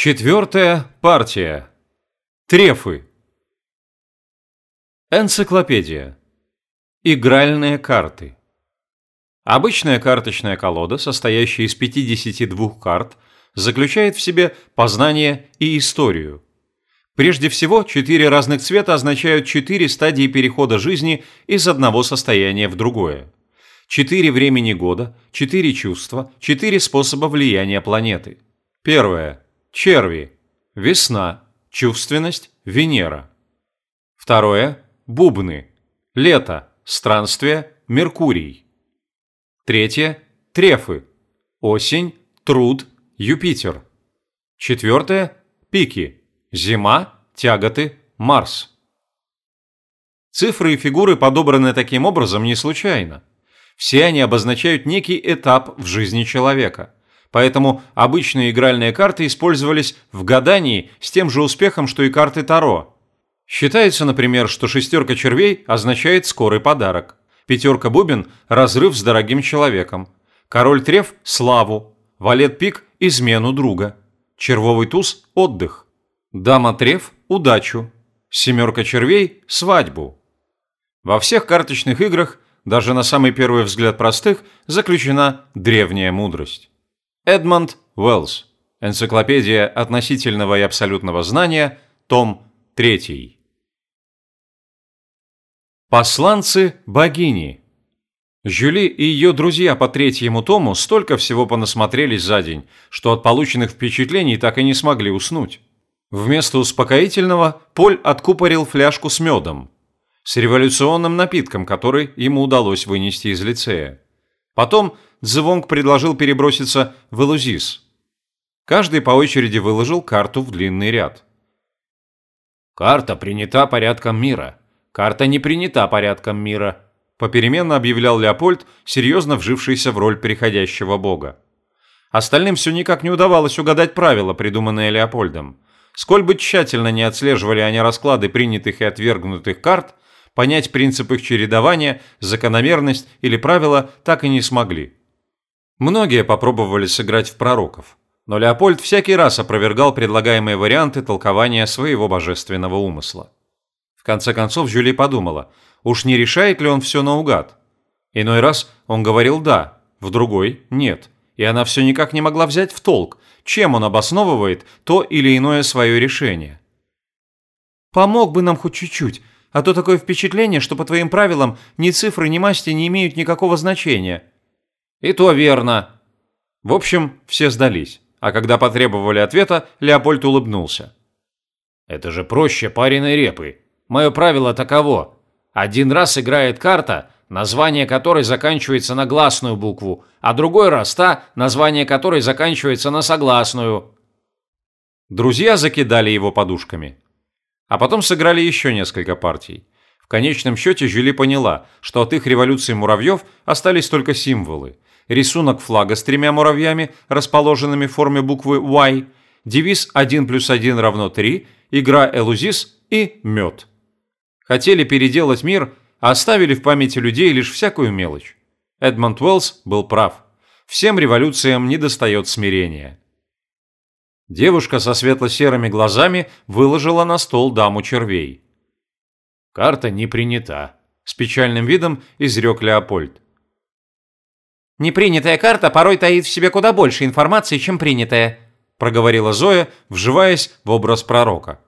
Четвертая партия. Трефы. Энциклопедия. Игральные карты. Обычная карточная колода, состоящая из 52 карт, заключает в себе познание и историю. Прежде всего, четыре разных цвета означают четыре стадии перехода жизни из одного состояния в другое. Четыре времени года, четыре чувства, четыре способа влияния планеты. Первое. Черви. Весна. Чувственность. Венера. Второе. Бубны. Лето. Странствие. Меркурий. Третье. Трефы. Осень. Труд. Юпитер. Четвертое. Пики. Зима. Тяготы. Марс. Цифры и фигуры подобраны таким образом не случайно. Все они обозначают некий этап в жизни человека – Поэтому обычные игральные карты использовались в гадании с тем же успехом, что и карты Таро. Считается, например, что шестерка червей означает скорый подарок, пятерка бубен – разрыв с дорогим человеком, король треф – славу, валет пик – измену друга, червовый туз – отдых, дама треф – удачу, семерка червей – свадьбу. Во всех карточных играх, даже на самый первый взгляд простых, заключена древняя мудрость. Эдмонд Уэллс. Энциклопедия относительного и абсолютного знания. Том 3. Посланцы богини. Жюли и ее друзья по третьему тому столько всего понасмотрелись за день, что от полученных впечатлений так и не смогли уснуть. Вместо успокоительного Поль откупорил фляжку с медом, с революционным напитком, который ему удалось вынести из лицея. Потом Цзывонг предложил переброситься в Элузис. Каждый по очереди выложил карту в длинный ряд. «Карта принята порядком мира. Карта не принята порядком мира», попеременно объявлял Леопольд, серьезно вжившийся в роль переходящего бога. Остальным все никак не удавалось угадать правила, придуманные Леопольдом. Сколь бы тщательно не отслеживали они расклады принятых и отвергнутых карт, понять принцип их чередования, закономерность или правила так и не смогли. Многие попробовали сыграть в пророков, но Леопольд всякий раз опровергал предлагаемые варианты толкования своего божественного умысла. В конце концов Жюли подумала, уж не решает ли он все наугад. Иной раз он говорил «да», в другой «нет», и она все никак не могла взять в толк, чем он обосновывает то или иное свое решение. «Помог бы нам хоть чуть-чуть, а то такое впечатление, что по твоим правилам ни цифры, ни масти не имеют никакого значения», и то верно. В общем, все сдались. А когда потребовали ответа, Леопольд улыбнулся. Это же проще пареной репы. Мое правило таково. Один раз играет карта, название которой заканчивается на гласную букву, а другой раз та, название которой заканчивается на согласную. Друзья закидали его подушками. А потом сыграли еще несколько партий. В конечном счете Жюли поняла, что от их революции муравьев остались только символы – рисунок флага с тремя муравьями, расположенными в форме буквы Y, девиз 1 плюс 1 равно 3, игра Элузис и мед. Хотели переделать мир, а оставили в памяти людей лишь всякую мелочь. Эдмонд Уэллс был прав. Всем революциям недостает смирения. Девушка со светло-серыми глазами выложила на стол даму червей. «Карта не принята», – с печальным видом изрек Леопольд. «Непринятая карта порой таит в себе куда больше информации, чем принятая», проговорила Зоя, вживаясь в образ пророка.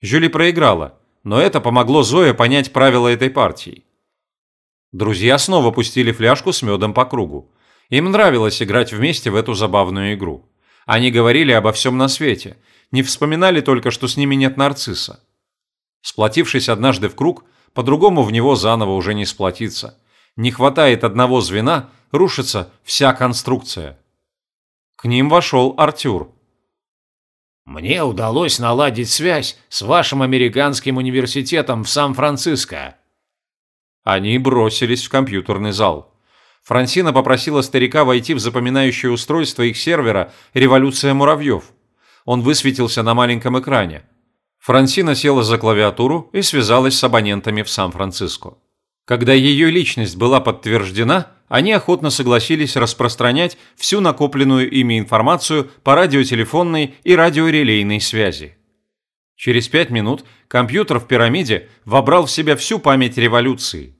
Жюли проиграла, но это помогло Зое понять правила этой партии. Друзья снова пустили фляжку с медом по кругу. Им нравилось играть вместе в эту забавную игру. Они говорили обо всем на свете, не вспоминали только, что с ними нет нарцисса. Сплотившись однажды в круг, по-другому в него заново уже не сплотиться. Не хватает одного звена, рушится вся конструкция. К ним вошел Артюр. «Мне удалось наладить связь с вашим американским университетом в Сан-Франциско». Они бросились в компьютерный зал. Франсина попросила старика войти в запоминающее устройство их сервера «Революция муравьев». Он высветился на маленьком экране. Франсина села за клавиатуру и связалась с абонентами в Сан-Франциско. Когда ее личность была подтверждена, они охотно согласились распространять всю накопленную ими информацию по радиотелефонной и радиорелейной связи. Через пять минут компьютер в пирамиде вобрал в себя всю память революции.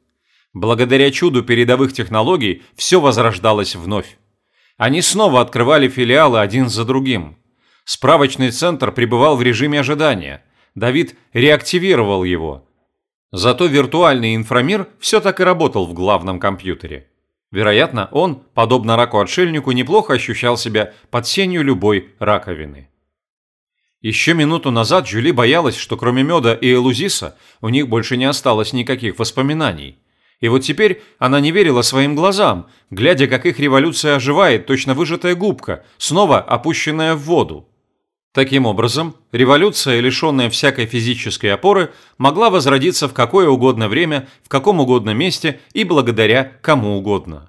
Благодаря чуду передовых технологий все возрождалось вновь. Они снова открывали филиалы один за другим. Справочный центр пребывал в режиме ожидания. Давид реактивировал его. Зато виртуальный инфрамир все так и работал в главном компьютере. Вероятно, он, подобно раку-отшельнику, неплохо ощущал себя под сенью любой раковины. Еще минуту назад Жюли боялась, что кроме меда и элузиса у них больше не осталось никаких воспоминаний. И вот теперь она не верила своим глазам, глядя, как их революция оживает, точно выжатая губка, снова опущенная в воду. Таким образом, революция, лишенная всякой физической опоры, могла возродиться в какое угодно время, в каком угодно месте и благодаря кому угодно.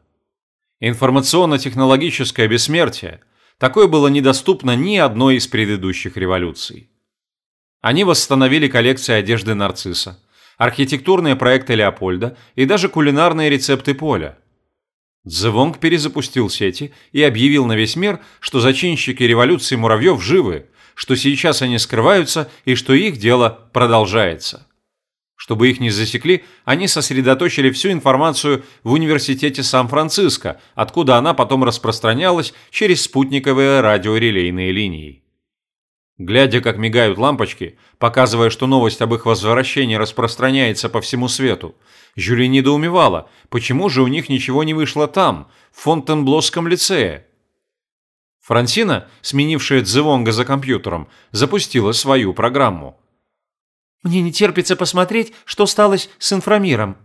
Информационно-технологическое бессмертие – такое было недоступно ни одной из предыдущих революций. Они восстановили коллекции одежды нарцисса, архитектурные проекты Леопольда и даже кулинарные рецепты Поля. Цзэвонг перезапустил сети и объявил на весь мир, что зачинщики революции муравьев живы, что сейчас они скрываются и что их дело продолжается. Чтобы их не засекли, они сосредоточили всю информацию в университете Сан-Франциско, откуда она потом распространялась через спутниковые радиорелейные линии. Глядя, как мигают лампочки, показывая, что новость об их возвращении распространяется по всему свету, Жюли недоумевала, почему же у них ничего не вышло там, в Фонтенблосском лицее. Франсина, сменившая Дзевонга за компьютером, запустила свою программу. «Мне не терпится посмотреть, что сталось с инфрамиром».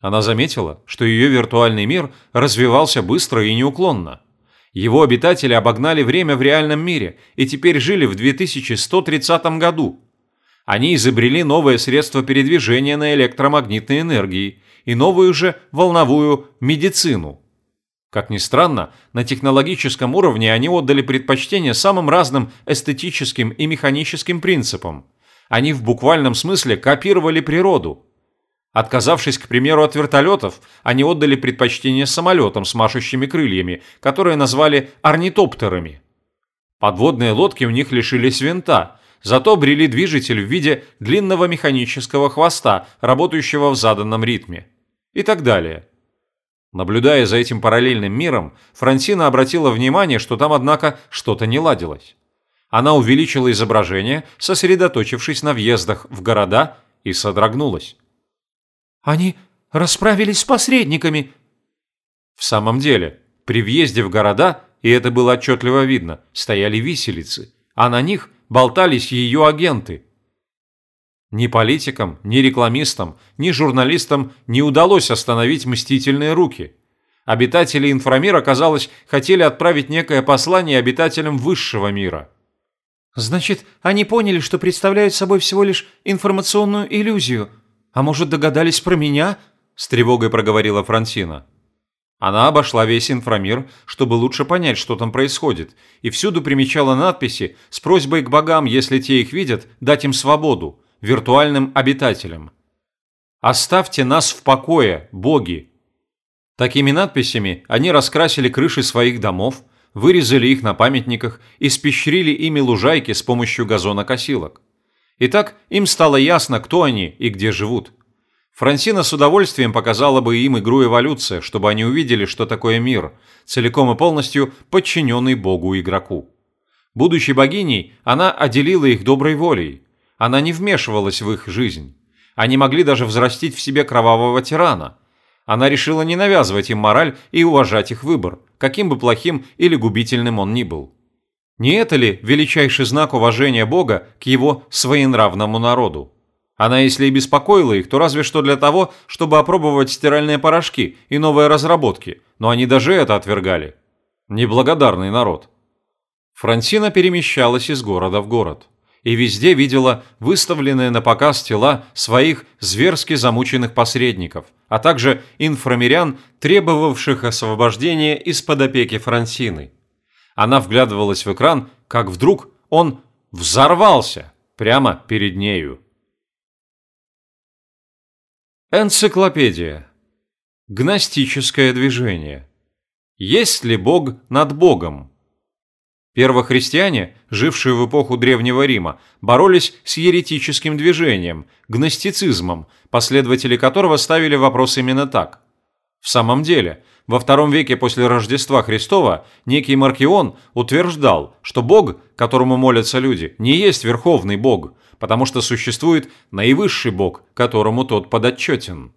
Она заметила, что ее виртуальный мир развивался быстро и неуклонно. Его обитатели обогнали время в реальном мире и теперь жили в 2130 году. Они изобрели новое средство передвижения на электромагнитной энергии и новую же волновую медицину – как ни странно, на технологическом уровне они отдали предпочтение самым разным эстетическим и механическим принципам. Они в буквальном смысле копировали природу. Отказавшись, к примеру, от вертолетов, они отдали предпочтение самолетам с машущими крыльями, которые назвали орнитоптерами. Подводные лодки у них лишились винта, зато обрели движитель в виде длинного механического хвоста, работающего в заданном ритме. И так далее. Наблюдая за этим параллельным миром, Франсина обратила внимание, что там, однако, что-то не ладилось. Она увеличила изображение, сосредоточившись на въездах в города, и содрогнулась. «Они расправились с посредниками!» В самом деле, при въезде в города, и это было отчетливо видно, стояли виселицы, а на них болтались ее агенты – ни политикам, ни рекламистам, ни журналистам не удалось остановить мстительные руки. Обитатели инфрамира, казалось, хотели отправить некое послание обитателям высшего мира. «Значит, они поняли, что представляют собой всего лишь информационную иллюзию. А может, догадались про меня?» – с тревогой проговорила Франсина. Она обошла весь инфрамир, чтобы лучше понять, что там происходит, и всюду примечала надписи с просьбой к богам, если те их видят, дать им свободу, виртуальным обитателям. «Оставьте нас в покое, боги!» Такими надписями они раскрасили крыши своих домов, вырезали их на памятниках и спещрили ими лужайки с помощью газонокосилок. Итак, им стало ясно, кто они и где живут. Франсина с удовольствием показала бы им игру «Эволюция», чтобы они увидели, что такое мир, целиком и полностью подчиненный Богу-игроку. Будучи богиней, она отделила их доброй волей, она не вмешивалась в их жизнь. Они могли даже взрастить в себе кровавого тирана. Она решила не навязывать им мораль и уважать их выбор, каким бы плохим или губительным он ни был. Не это ли величайший знак уважения Бога к его своенравному народу? Она, если и беспокоила их, то разве что для того, чтобы опробовать стиральные порошки и новые разработки, но они даже это отвергали. Неблагодарный народ. Франсина перемещалась из города в город и везде видела выставленные на показ тела своих зверски замученных посредников, а также инфрамирян, требовавших освобождения из-под опеки Франсины. Она вглядывалась в экран, как вдруг он взорвался прямо перед нею. Энциклопедия Гностическое движение. Есть ли Бог над Богом? Первохристиане, жившие в эпоху Древнего Рима, боролись с еретическим движением, гностицизмом, последователи которого ставили вопрос именно так. В самом деле, во втором веке после Рождества Христова некий Маркион утверждал, что Бог, которому молятся люди, не есть верховный Бог, потому что существует наивысший Бог, которому тот подотчетен.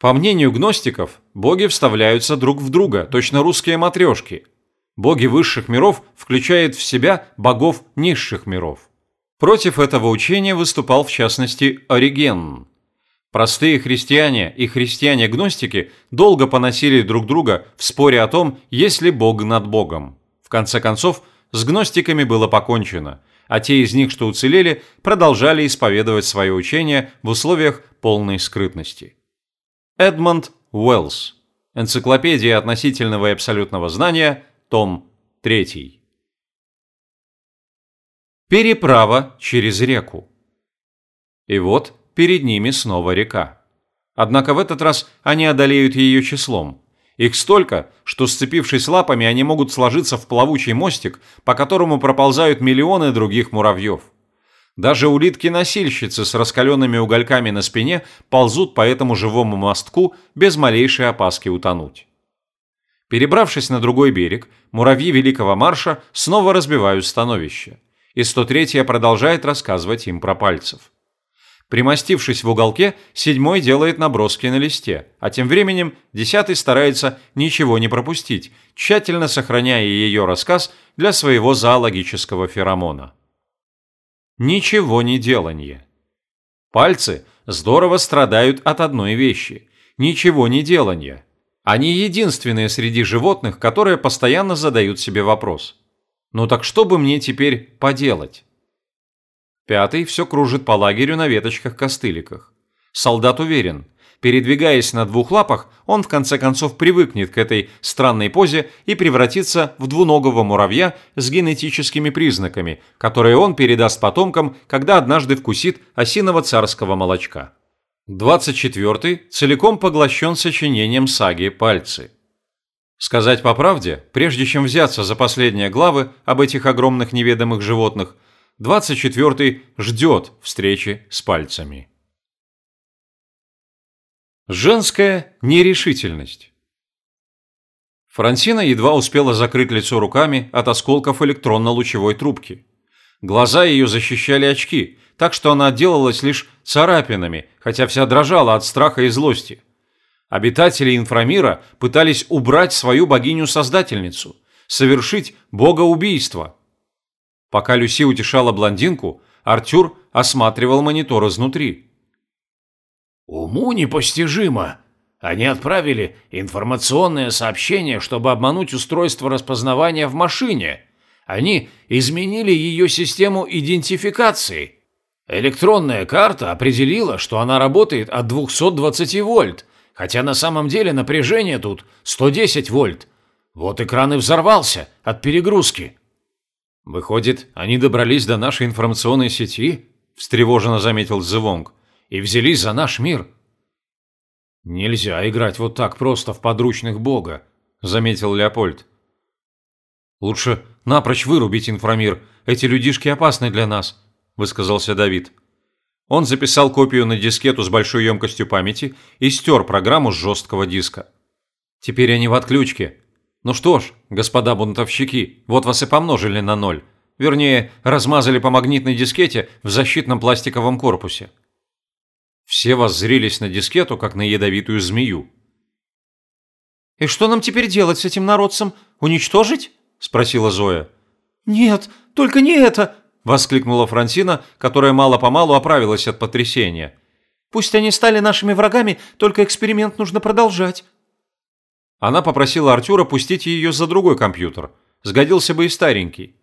По мнению гностиков, боги вставляются друг в друга, точно русские матрешки. Боги высших миров включают в себя богов низших миров. Против этого учения выступал в частности Ориген. Простые христиане и христиане-гностики долго поносили друг друга в споре о том, есть ли Бог над Богом. В конце концов, с гностиками было покончено, а те из них, что уцелели, продолжали исповедовать свое учение в условиях полной скрытности. Эдмонд Уэллс. Энциклопедия относительного и абсолютного знания, том 3. Переправа через реку. И вот перед ними снова река. Однако в этот раз они одолеют ее числом. Их столько, что сцепившись лапами, они могут сложиться в плавучий мостик, по которому проползают миллионы других муравьев. Даже улитки-носильщицы с раскаленными угольками на спине ползут по этому живому мостку без малейшей опаски утонуть. Перебравшись на другой берег, муравьи Великого Марша снова разбивают становище, и 103-я продолжает рассказывать им про пальцев. Примостившись в уголке, седьмой делает наброски на листе, а тем временем десятый старается ничего не пропустить, тщательно сохраняя ее рассказ для своего зоологического феромона. Ничего не деланье. Пальцы здорово страдают от одной вещи – ничего не деланья. Они единственные среди животных, которые постоянно задают себе вопрос. Ну так что бы мне теперь поделать? Пятый все кружит по лагерю на веточках-костыликах. Солдат уверен, Передвигаясь на двух лапах, он в конце концов привыкнет к этой странной позе и превратится в двуногого муравья с генетическими признаками, которые он передаст потомкам, когда однажды вкусит осиного царского молочка. 24 целиком поглощен сочинением саги «Пальцы». Сказать по правде, прежде чем взяться за последние главы об этих огромных неведомых животных, 24 ждет встречи с пальцами. Женская нерешительность. Франсина едва успела закрыть лицо руками от осколков электронно-лучевой трубки. Глаза ее защищали очки, так что она отделалась лишь царапинами, хотя вся дрожала от страха и злости. Обитатели инфрамира пытались убрать свою богиню-создательницу, совершить богоубийство. Пока Люси утешала блондинку, Артюр осматривал монитор изнутри. Уму непостижимо. Они отправили информационное сообщение, чтобы обмануть устройство распознавания в машине. Они изменили ее систему идентификации. Электронная карта определила, что она работает от 220 вольт, хотя на самом деле напряжение тут 110 вольт. Вот экран и взорвался от перегрузки. «Выходит, они добрались до нашей информационной сети?» – встревоженно заметил Зевонг и взялись за наш мир. Нельзя играть вот так просто в подручных бога, заметил Леопольд. Лучше напрочь вырубить инфрамир. Эти людишки опасны для нас, высказался Давид. Он записал копию на дискету с большой емкостью памяти и стер программу с жесткого диска. Теперь они в отключке. Ну что ж, господа бунтовщики, вот вас и помножили на ноль. Вернее, размазали по магнитной дискете в защитном пластиковом корпусе. Все воззрелись на дискету, как на ядовитую змею. «И что нам теперь делать с этим народцем? Уничтожить?» – спросила Зоя. «Нет, только не это!» – воскликнула Франсина, которая мало-помалу оправилась от потрясения. «Пусть они стали нашими врагами, только эксперимент нужно продолжать». Она попросила Артюра пустить ее за другой компьютер. Сгодился бы и старенький.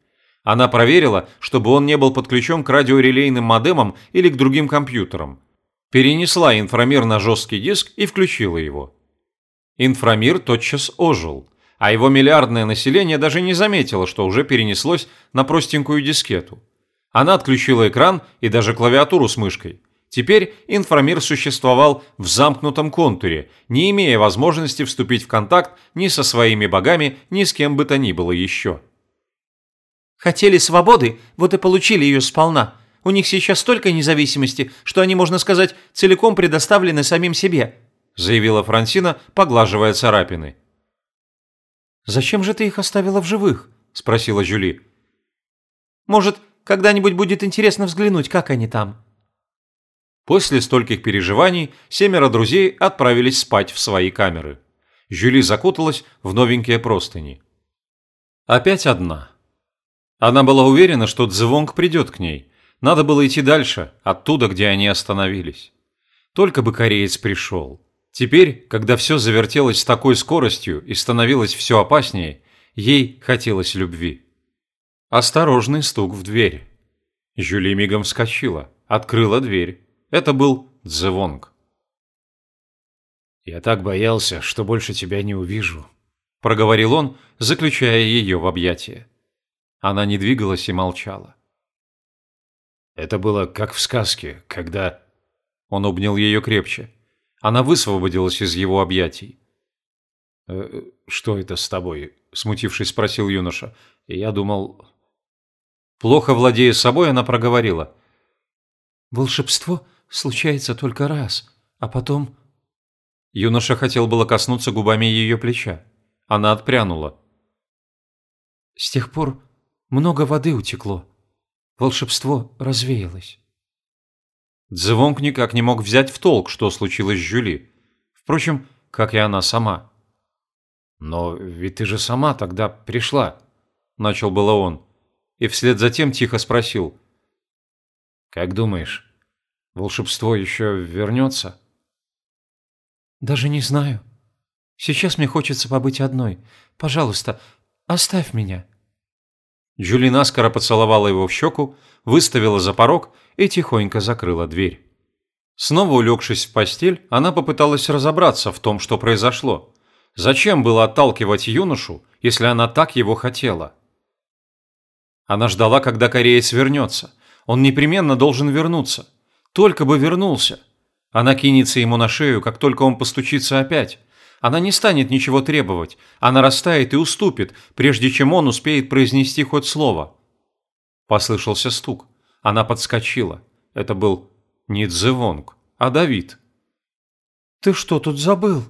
Она проверила, чтобы он не был подключен к радиорелейным модемам или к другим компьютерам перенесла инфрамир на жесткий диск и включила его. Инфрамир тотчас ожил, а его миллиардное население даже не заметило, что уже перенеслось на простенькую дискету. Она отключила экран и даже клавиатуру с мышкой. Теперь инфрамир существовал в замкнутом контуре, не имея возможности вступить в контакт ни со своими богами, ни с кем бы то ни было еще. «Хотели свободы, вот и получили ее сполна. У них сейчас столько независимости, что они, можно сказать, целиком предоставлены самим себе», заявила Франсина, поглаживая царапины. «Зачем же ты их оставила в живых?» – спросила Жюли. «Может, когда-нибудь будет интересно взглянуть, как они там?» После стольких переживаний семеро друзей отправились спать в свои камеры. Жюли закуталась в новенькие простыни. Опять одна. Она была уверена, что Цзывонг придет к ней. Надо было идти дальше, оттуда, где они остановились. Только бы кореец пришел. Теперь, когда все завертелось с такой скоростью и становилось все опаснее, ей хотелось любви. Осторожный стук в дверь. Жюли мигом вскочила, открыла дверь. Это был Дзевонг. «Я так боялся, что больше тебя не увижу», – проговорил он, заключая ее в объятия. Она не двигалась и молчала. «Это было как в сказке, когда...» Он обнял ее крепче. Она высвободилась из его объятий. «Э, «Что это с тобой?» – смутившись, спросил юноша. «Я думал...» Плохо владея собой, она проговорила. «Волшебство случается только раз, а потом...» Юноша хотел было коснуться губами ее плеча. Она отпрянула. «С тех пор много воды утекло. Волшебство развеялось». Дзевонг никак не мог взять в толк, что случилось с Жюли. Впрочем, как и она сама. «Но ведь ты же сама тогда пришла», – начал было он. И вслед за тем тихо спросил. «Как думаешь, волшебство еще вернется?» «Даже не знаю. Сейчас мне хочется побыть одной. Пожалуйста, оставь меня». Джули наскоро поцеловала его в щеку, выставила за порог и тихонько закрыла дверь. Снова улегшись в постель, она попыталась разобраться в том, что произошло. Зачем было отталкивать юношу, если она так его хотела? Она ждала, когда кореец вернется. Он непременно должен вернуться. Только бы вернулся. Она кинется ему на шею, как только он постучится опять. Она не станет ничего требовать. Она растает и уступит, прежде чем он успеет произнести хоть слово. Послышался стук. Она подскочила. Это был не Цзэвонг, а Давид. «Ты что тут забыл?»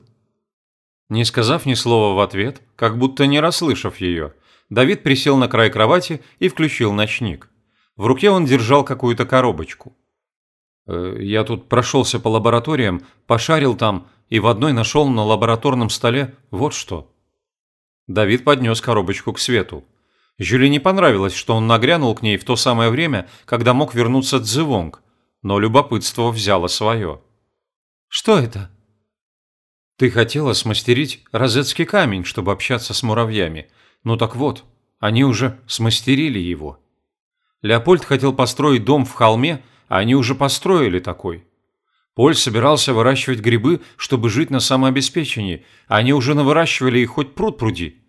Не сказав ни слова в ответ, как будто не расслышав ее, Давид присел на край кровати и включил ночник. В руке он держал какую-то коробочку. «Э, «Я тут прошелся по лабораториям, пошарил там и в одной нашел на лабораторном столе вот что». Давид поднес коробочку к свету. Жюли не понравилось, что он нагрянул к ней в то самое время, когда мог вернуться Цзывонг, но любопытство взяло свое. «Что это?» «Ты хотела смастерить розетский камень, чтобы общаться с муравьями. Ну так вот, они уже смастерили его. Леопольд хотел построить дом в холме, а они уже построили такой. Поль собирался выращивать грибы, чтобы жить на самообеспечении, а они уже навыращивали их хоть пруд пруди.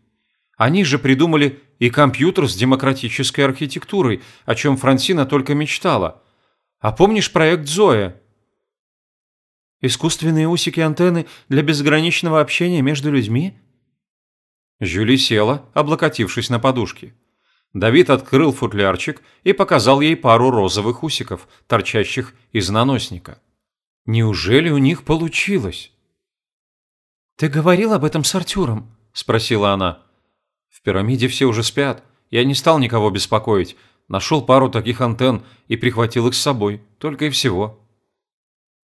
Они же придумали и компьютер с демократической архитектурой, о чем Франсина только мечтала. А помнишь проект Зоя? Искусственные усики антенны для безграничного общения между людьми? Жюли села, облокотившись на подушке. Давид открыл футлярчик и показал ей пару розовых усиков, торчащих из наносника. Неужели у них получилось? «Ты говорил об этом с Артюром?» – спросила она пирамиде все уже спят. Я не стал никого беспокоить. Нашел пару таких антенн и прихватил их с собой. Только и всего.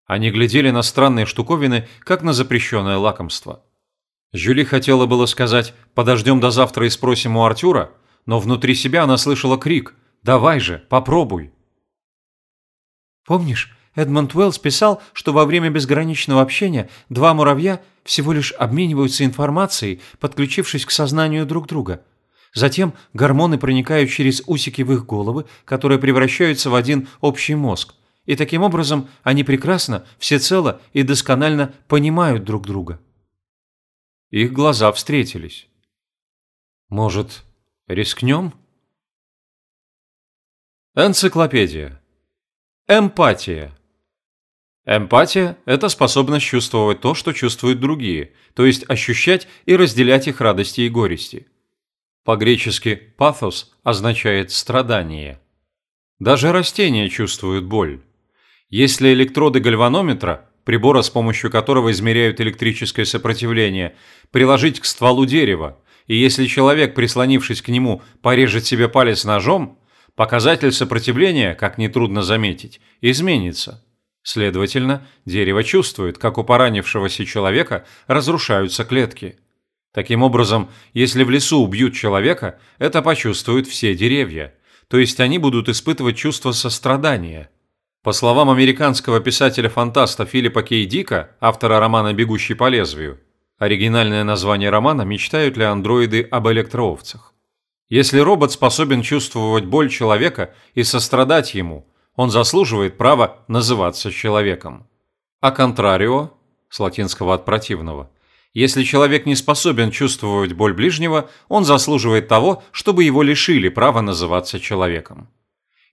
Они глядели на странные штуковины, как на запрещенное лакомство. Жюли хотела было сказать «подождем до завтра и спросим у Артюра», но внутри себя она слышала крик «давай же, попробуй». «Помнишь, Эдмонд Уэллс писал, что во время безграничного общения два муравья всего лишь обмениваются информацией, подключившись к сознанию друг друга. Затем гормоны проникают через усики в их головы, которые превращаются в один общий мозг. И таким образом они прекрасно, всецело и досконально понимают друг друга. Их глаза встретились. Может, рискнем? Энциклопедия. Эмпатия. Эмпатия – это способность чувствовать то, что чувствуют другие, то есть ощущать и разделять их радости и горести. По-гречески «паthos» означает «страдание». Даже растения чувствуют боль. Если электроды гальванометра, прибора, с помощью которого измеряют электрическое сопротивление, приложить к стволу дерева, и если человек, прислонившись к нему, порежет себе палец ножом, показатель сопротивления, как нетрудно заметить, изменится. Следовательно, дерево чувствует, как у поранившегося человека разрушаются клетки. Таким образом, если в лесу убьют человека, это почувствуют все деревья, то есть они будут испытывать чувство сострадания. По словам американского писателя-фантаста Филиппа Кей Дика, автора романа «Бегущий по лезвию», оригинальное название романа «Мечтают ли андроиды об электроовцах?». Если робот способен чувствовать боль человека и сострадать ему – он заслуживает права называться человеком. А контрарио, с латинского от противного, если человек не способен чувствовать боль ближнего, он заслуживает того, чтобы его лишили права называться человеком.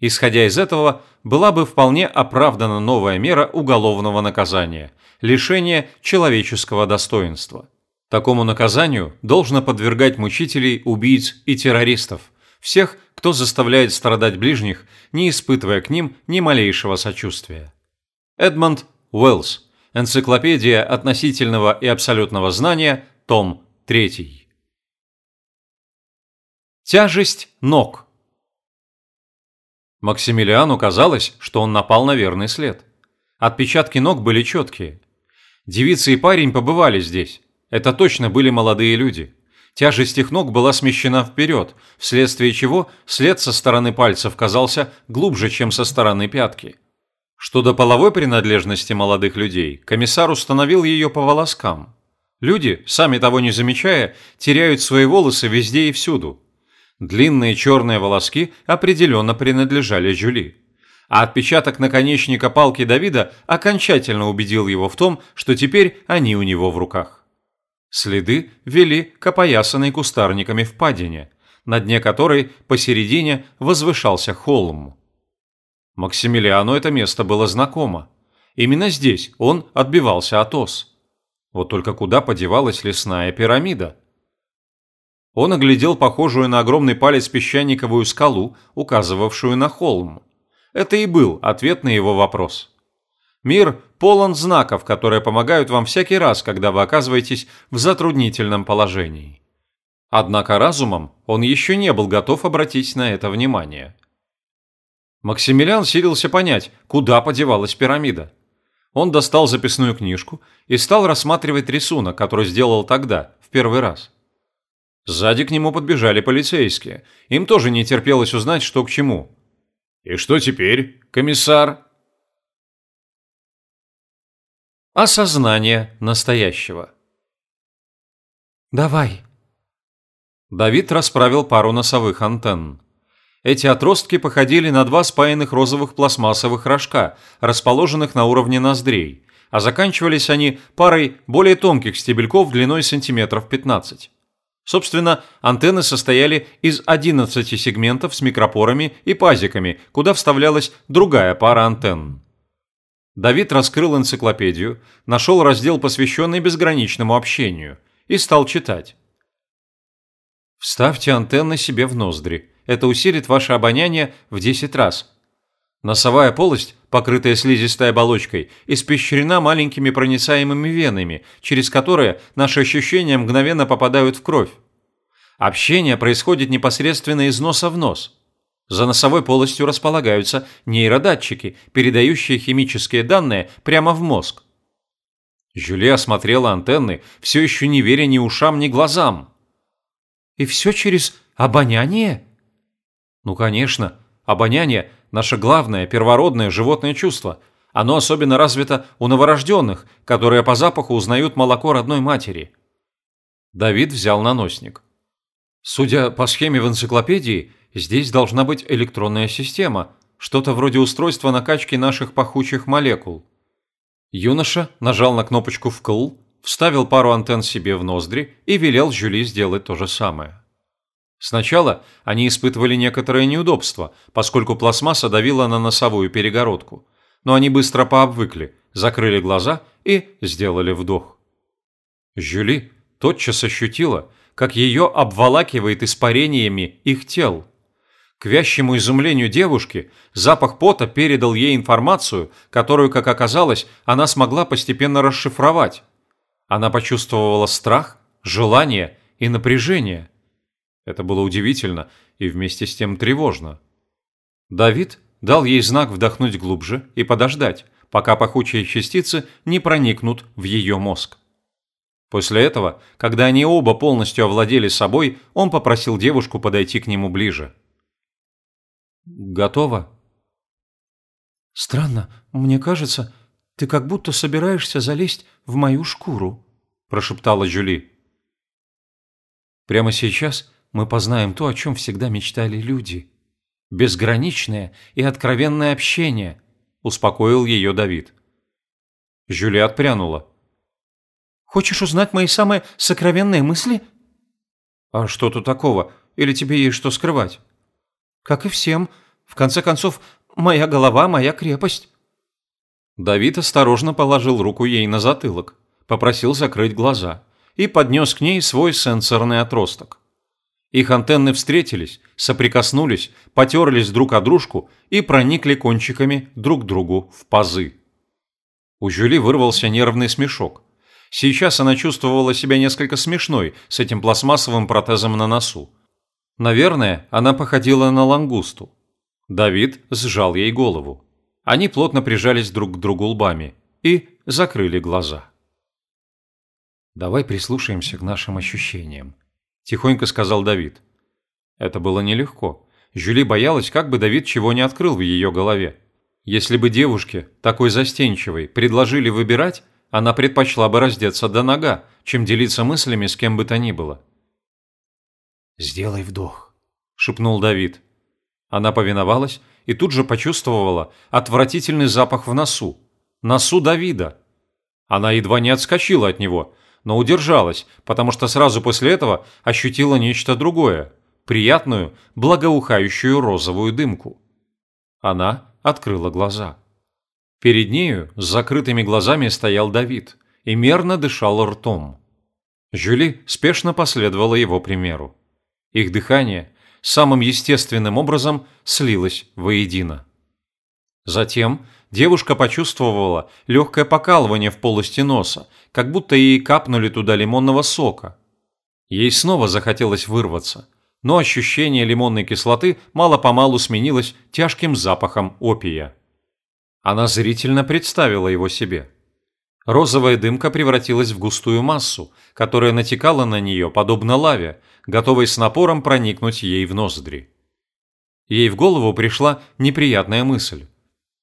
Исходя из этого, была бы вполне оправдана новая мера уголовного наказания – лишение человеческого достоинства. Такому наказанию должно подвергать мучителей, убийц и террористов – всех, кто заставляет страдать ближних, не испытывая к ним ни малейшего сочувствия. Эдмонд Уэллс. Энциклопедия относительного и абсолютного знания, том 3. Тяжесть ног. Максимилиану казалось, что он напал на верный след. Отпечатки ног были четкие. Девица и парень побывали здесь. Это точно были молодые люди. Тяжесть их ног была смещена вперед, вследствие чего след со стороны пальцев казался глубже, чем со стороны пятки. Что до половой принадлежности молодых людей, комиссар установил ее по волоскам. Люди, сами того не замечая, теряют свои волосы везде и всюду. Длинные черные волоски определенно принадлежали Жюли. А отпечаток наконечника палки Давида окончательно убедил его в том, что теперь они у него в руках. Следы вели к опоясанной кустарниками впадине, на дне которой посередине возвышался холм. Максимилиану это место было знакомо. Именно здесь он отбивался от ос. Вот только куда подевалась лесная пирамида? Он оглядел похожую на огромный палец песчаниковую скалу, указывавшую на холм. Это и был ответ на его вопрос. Мир полон знаков, которые помогают вам всякий раз, когда вы оказываетесь в затруднительном положении. Однако разумом он еще не был готов обратить на это внимание. Максимилиан силился понять, куда подевалась пирамида. Он достал записную книжку и стал рассматривать рисунок, который сделал тогда, в первый раз. Сзади к нему подбежали полицейские. Им тоже не терпелось узнать, что к чему. «И что теперь, комиссар?» Осознание настоящего. «Давай». Давид расправил пару носовых антенн. Эти отростки походили на два спаянных розовых пластмассовых рожка, расположенных на уровне ноздрей, а заканчивались они парой более тонких стебельков длиной сантиметров 15. Собственно, антенны состояли из 11 сегментов с микропорами и пазиками, куда вставлялась другая пара антенн. Давид раскрыл энциклопедию, нашел раздел, посвященный безграничному общению, и стал читать. Вставьте антенны себе в ноздри. Это усилит ваше обоняние в 10 раз. Носовая полость, покрытая слизистой оболочкой, испещрена маленькими проницаемыми венами, через которые наши ощущения мгновенно попадают в кровь. Общение происходит непосредственно из носа в нос – за носовой полостью располагаются нейродатчики, передающие химические данные прямо в мозг. Жюли осмотрела антенны, все еще не веря ни ушам, ни глазам. «И все через обоняние?» «Ну, конечно. Обоняние – наше главное, первородное животное чувство. Оно особенно развито у новорожденных, которые по запаху узнают молоко родной матери». Давид взял наносник. Судя по схеме в энциклопедии, Здесь должна быть электронная система, что-то вроде устройства накачки наших пахучих молекул. Юноша нажал на кнопочку «вкл», вставил пару антенн себе в ноздри и велел Жюли сделать то же самое. Сначала они испытывали некоторое неудобство, поскольку пластмасса давила на носовую перегородку, но они быстро пообвыкли, закрыли глаза и сделали вдох. Жюли тотчас ощутила, как ее обволакивает испарениями их тел. К вящему изумлению девушки запах пота передал ей информацию, которую, как оказалось, она смогла постепенно расшифровать. Она почувствовала страх, желание и напряжение. Это было удивительно и вместе с тем тревожно. Давид дал ей знак вдохнуть глубже и подождать, пока пахучие частицы не проникнут в ее мозг. После этого, когда они оба полностью овладели собой, он попросил девушку подойти к нему ближе. «Готово?» «Странно, мне кажется, ты как будто собираешься залезть в мою шкуру», – прошептала Жюли. «Прямо сейчас мы познаем то, о чем всегда мечтали люди. Безграничное и откровенное общение», – успокоил ее Давид. Жюли отпрянула. Хочешь узнать мои самые сокровенные мысли?» «А что тут такого? Или тебе есть что скрывать?» «Как и всем. В конце концов, моя голова – моя крепость». Давид осторожно положил руку ей на затылок, попросил закрыть глаза и поднес к ней свой сенсорный отросток. Их антенны встретились, соприкоснулись, потерлись друг о дружку и проникли кончиками друг другу в пазы. У Жюли вырвался нервный смешок. Сейчас она чувствовала себя несколько смешной с этим пластмассовым протезом на носу. Наверное, она походила на лангусту. Давид сжал ей голову. Они плотно прижались друг к другу лбами и закрыли глаза. «Давай прислушаемся к нашим ощущениям», – тихонько сказал Давид. Это было нелегко. Жюли боялась, как бы Давид чего не открыл в ее голове. Если бы девушке, такой застенчивой, предложили выбирать, она предпочла бы раздеться до нога, чем делиться мыслями с кем бы то ни было. «Сделай вдох», – шепнул Давид. Она повиновалась и тут же почувствовала отвратительный запах в носу. Носу Давида. Она едва не отскочила от него, но удержалась, потому что сразу после этого ощутила нечто другое – приятную, благоухающую розовую дымку. Она открыла глаза. Перед нею с закрытыми глазами стоял Давид и мерно дышал ртом. Жюли спешно последовала его примеру. Их дыхание самым естественным образом слилось воедино. Затем девушка почувствовала легкое покалывание в полости носа, как будто ей капнули туда лимонного сока. Ей снова захотелось вырваться, но ощущение лимонной кислоты мало-помалу сменилось тяжким запахом опия. Она зрительно представила его себе. Розовая дымка превратилась в густую массу, которая натекала на нее, подобно лаве, готовой с напором проникнуть ей в ноздри. Ей в голову пришла неприятная мысль.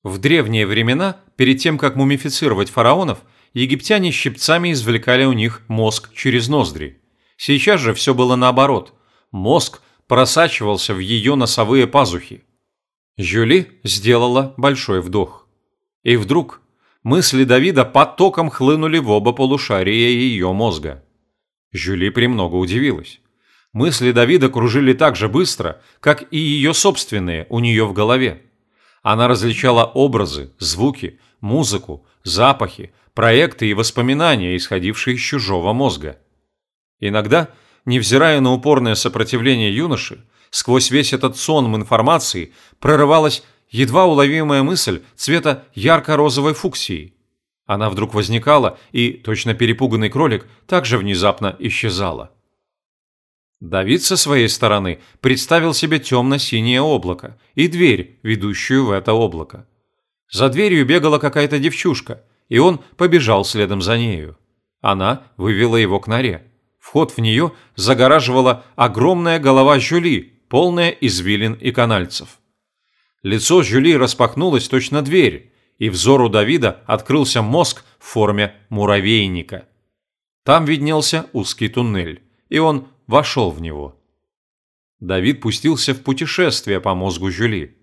В древние времена, перед тем, как мумифицировать фараонов, египтяне щипцами извлекали у них мозг через ноздри. Сейчас же все было наоборот. Мозг просачивался в ее носовые пазухи. Жюли сделала большой вдох. И вдруг мысли Давида потоком хлынули в оба полушария ее мозга. Жюли премного удивилась. Мысли Давида кружили так же быстро, как и ее собственные у нее в голове. Она различала образы, звуки, музыку, запахи, проекты и воспоминания, исходившие из чужого мозга. Иногда, невзирая на упорное сопротивление юноши, сквозь весь этот сон информации прорывалась едва уловимая мысль цвета ярко-розовой фуксии. Она вдруг возникала, и, точно перепуганный кролик, также внезапно исчезала. Давид со своей стороны представил себе темно-синее облако и дверь, ведущую в это облако. За дверью бегала какая-то девчушка, и он побежал следом за нею. Она вывела его к норе. Вход в нее загораживала огромная голова Жюли, полная извилин и канальцев. Лицо Жюли распахнулось точно дверь, и взору Давида открылся мозг в форме муравейника. Там виднелся узкий туннель, и он вошел в него. Давид пустился в путешествие по мозгу Жюли.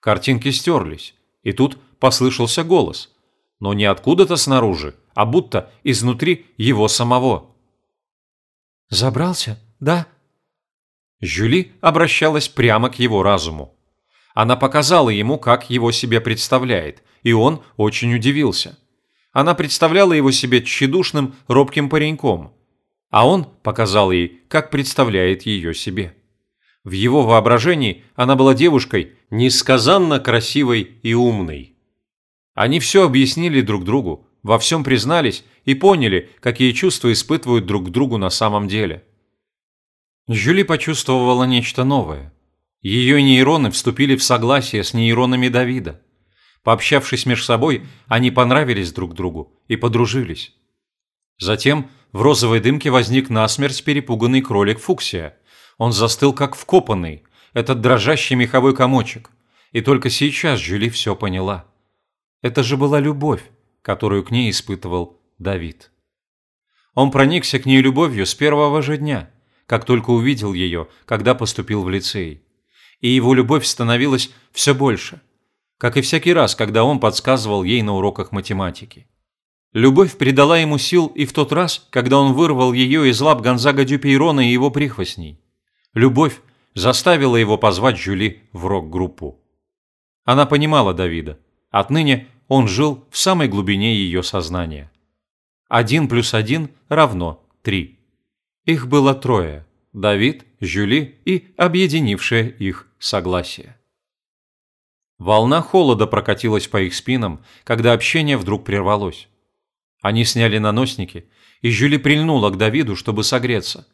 Картинки стерлись, и тут послышался голос, но не откуда-то снаружи, а будто изнутри его самого. «Забрался, да?» Жюли обращалась прямо к его разуму. Она показала ему, как его себе представляет, и он очень удивился. Она представляла его себе тщедушным, робким пареньком, а он показал ей, как представляет ее себе. В его воображении она была девушкой несказанно красивой и умной. Они все объяснили друг другу, во всем признались и поняли, какие чувства испытывают друг к другу на самом деле. Жюли почувствовала нечто новое. Ее нейроны вступили в согласие с нейронами Давида. Пообщавшись между собой, они понравились друг другу и подружились. Затем в розовой дымке возник насмерть перепуганный кролик Фуксия – он застыл как вкопанный, этот дрожащий меховой комочек. И только сейчас Жюли все поняла. Это же была любовь, которую к ней испытывал Давид. Он проникся к ней любовью с первого же дня, как только увидел ее, когда поступил в лицей. И его любовь становилась все больше, как и всякий раз, когда он подсказывал ей на уроках математики. Любовь придала ему сил и в тот раз, когда он вырвал ее из лап Гонзага Дюпейрона и его прихвостней. Любовь заставила его позвать Жюли в рок-группу. Она понимала Давида. Отныне он жил в самой глубине ее сознания. Один плюс один равно три. Их было трое – Давид, Жюли и объединившее их согласие. Волна холода прокатилась по их спинам, когда общение вдруг прервалось. Они сняли наносники, и Жюли прильнула к Давиду, чтобы согреться.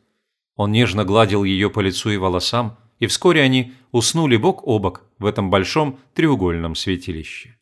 Он нежно гладил ее по лицу и волосам, и вскоре они уснули бок о бок в этом большом треугольном святилище.